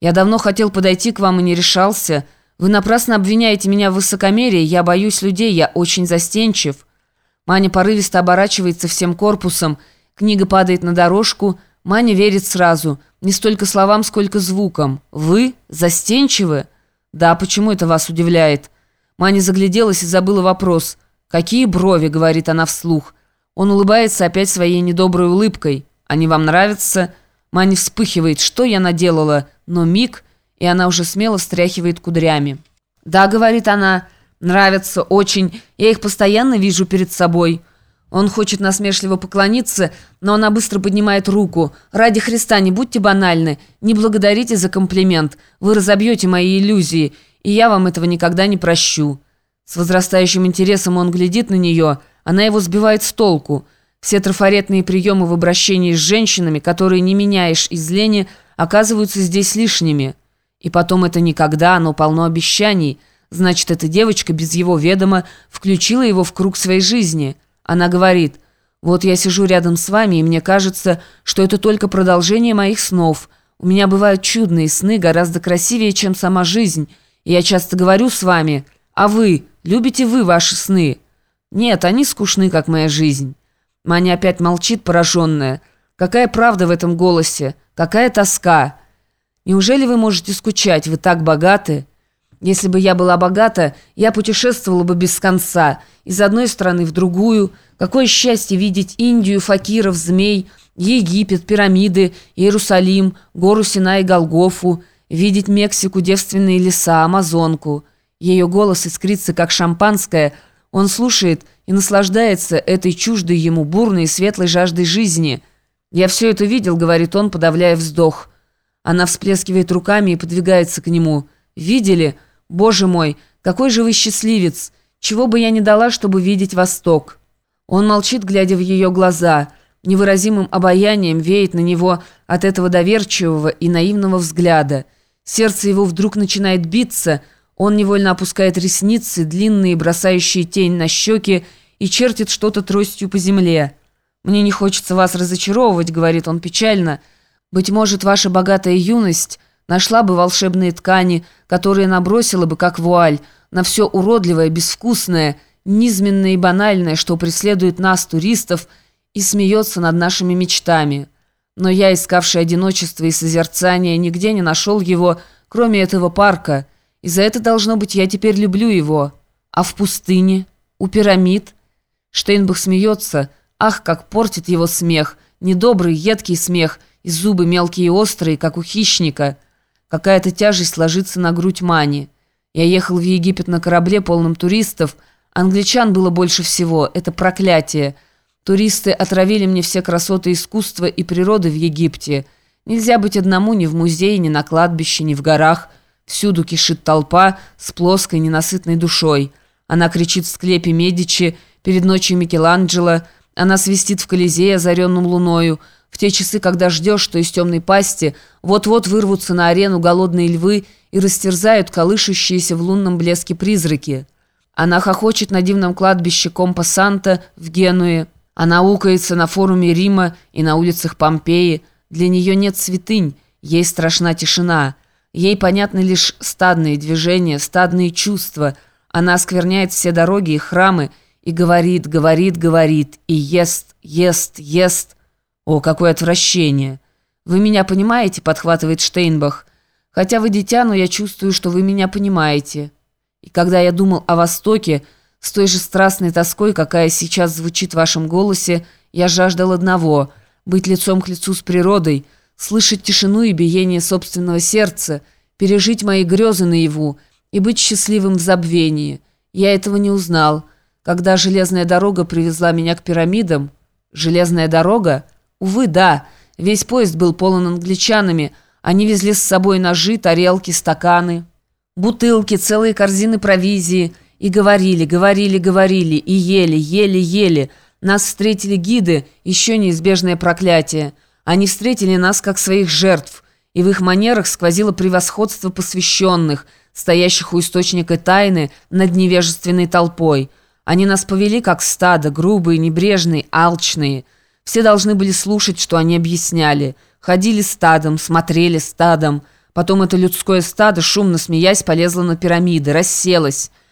Я давно хотел подойти к вам и не решался. Вы напрасно обвиняете меня в высокомерии. Я боюсь людей, я очень застенчив». Маня порывисто оборачивается всем корпусом. Книга падает на дорожку. Маня верит сразу. Не столько словам, сколько звукам. «Вы? Застенчивы?» «Да, почему это вас удивляет?» Маня загляделась и забыла вопрос. «Какие брови?» — говорит она вслух. Он улыбается опять своей недоброй улыбкой. «Они вам нравятся?» Маня вспыхивает. «Что я наделала?» Но миг, и она уже смело встряхивает кудрями. «Да», — говорит она, — «нравятся очень. Я их постоянно вижу перед собой». Он хочет насмешливо поклониться, но она быстро поднимает руку. «Ради Христа, не будьте банальны. Не благодарите за комплимент. Вы разобьете мои иллюзии, и я вам этого никогда не прощу». С возрастающим интересом он глядит на нее. Она его сбивает с толку. Все трафаретные приемы в обращении с женщинами, которые не меняешь из лени, оказываются здесь лишними. И потом это никогда, оно полно обещаний. Значит, эта девочка без его ведома включила его в круг своей жизни – она говорит, «Вот я сижу рядом с вами, и мне кажется, что это только продолжение моих снов. У меня бывают чудные сны, гораздо красивее, чем сама жизнь. И я часто говорю с вами, а вы, любите вы ваши сны?» «Нет, они скучны, как моя жизнь». Маня опять молчит, пораженная. «Какая правда в этом голосе? Какая тоска? Неужели вы можете скучать? Вы так богаты?» Если бы я была богата, я путешествовала бы без конца, из одной страны в другую. Какое счастье видеть Индию, факиров, змей, Египет, пирамиды, Иерусалим, гору Сина и Голгофу, видеть Мексику, девственные леса, Амазонку. Ее голос искрится, как шампанское. Он слушает и наслаждается этой чуждой ему бурной и светлой жаждой жизни. «Я все это видел», — говорит он, подавляя вздох. Она всплескивает руками и подвигается к нему. «Видели?» «Боже мой, какой же вы счастливец! Чего бы я не дала, чтобы видеть Восток!» Он молчит, глядя в ее глаза. Невыразимым обаянием веет на него от этого доверчивого и наивного взгляда. Сердце его вдруг начинает биться, он невольно опускает ресницы, длинные, бросающие тень на щеки, и чертит что-то тростью по земле. «Мне не хочется вас разочаровывать», — говорит он печально. «Быть может, ваша богатая юность...» Нашла бы волшебные ткани, которые набросила бы, как вуаль, на все уродливое, безвкусное, низменное и банальное, что преследует нас, туристов, и смеется над нашими мечтами. Но я, искавший одиночество и созерцание, нигде не нашел его, кроме этого парка, и за это, должно быть, я теперь люблю его. А в пустыне? У пирамид? Штейнбах смеется. Ах, как портит его смех! Недобрый, едкий смех, и зубы мелкие и острые, как у хищника — Какая-то тяжесть ложится на грудь Мани. Я ехал в Египет на корабле, полном туристов. Англичан было больше всего. Это проклятие. Туристы отравили мне все красоты искусства и природы в Египте. Нельзя быть одному ни в музее, ни на кладбище, ни в горах. Всюду кишит толпа с плоской, ненасытной душой. Она кричит в склепе Медичи, перед ночью Микеланджело. Она свистит в Колизее, озаренном луною в те часы, когда ждешь, что из темной пасти вот-вот вырвутся на арену голодные львы и растерзают колышущиеся в лунном блеске призраки. Она хохочет на дивном кладбище Компа-Санта в Генуе. Она укается на форуме Рима и на улицах Помпеи. Для нее нет святынь, ей страшна тишина. Ей понятны лишь стадные движения, стадные чувства. Она оскверняет все дороги и храмы и говорит, говорит, говорит, и ест, ест, ест. «О, какое отвращение! Вы меня понимаете?» – подхватывает Штейнбах. «Хотя вы дитя, но я чувствую, что вы меня понимаете. И когда я думал о Востоке, с той же страстной тоской, какая сейчас звучит в вашем голосе, я жаждал одного – быть лицом к лицу с природой, слышать тишину и биение собственного сердца, пережить мои грезы наяву и быть счастливым в забвении. Я этого не узнал. Когда железная дорога привезла меня к пирамидам... Железная дорога – Увы, да, весь поезд был полон англичанами. Они везли с собой ножи, тарелки, стаканы, бутылки, целые корзины провизии. И говорили, говорили, говорили, и ели, ели, ели. Нас встретили гиды, еще неизбежное проклятие. Они встретили нас как своих жертв, и в их манерах сквозило превосходство посвященных, стоящих у источника тайны над невежественной толпой. Они нас повели как стадо, грубые, небрежные, алчные – все должны были слушать, что они объясняли. Ходили стадом, смотрели стадом. Потом это людское стадо, шумно смеясь, полезло на пирамиды, расселось.